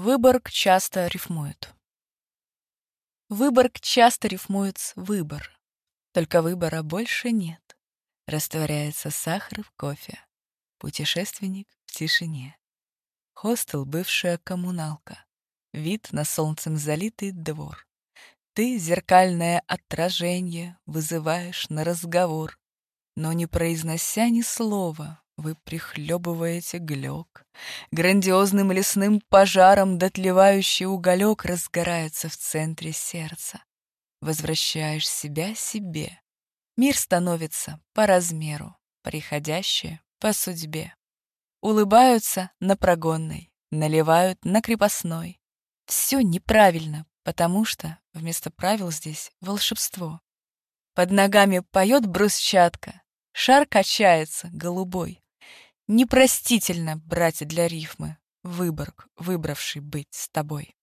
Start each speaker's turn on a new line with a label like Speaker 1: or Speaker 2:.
Speaker 1: Выборг часто рифмует. Выборг часто рифмует с выбор. Только выбора больше нет. Растворяется сахар в кофе. Путешественник в тишине. Хостел — бывшая коммуналка. Вид на солнцем залитый двор. Ты зеркальное отражение вызываешь на разговор, но не произнося ни слова, вы прихлебываете глек. Грандиозным лесным пожаром дотлевающий уголек разгорается в центре сердца. Возвращаешь себя себе. Мир становится по размеру, приходящее по судьбе. Улыбаются на прогонной, наливают на крепостной. Все неправильно, потому что вместо правил здесь волшебство. Под ногами поет брусчатка, шар качается голубой. Непростительно, братья, для рифмы, Выборг, выбравший быть с тобой.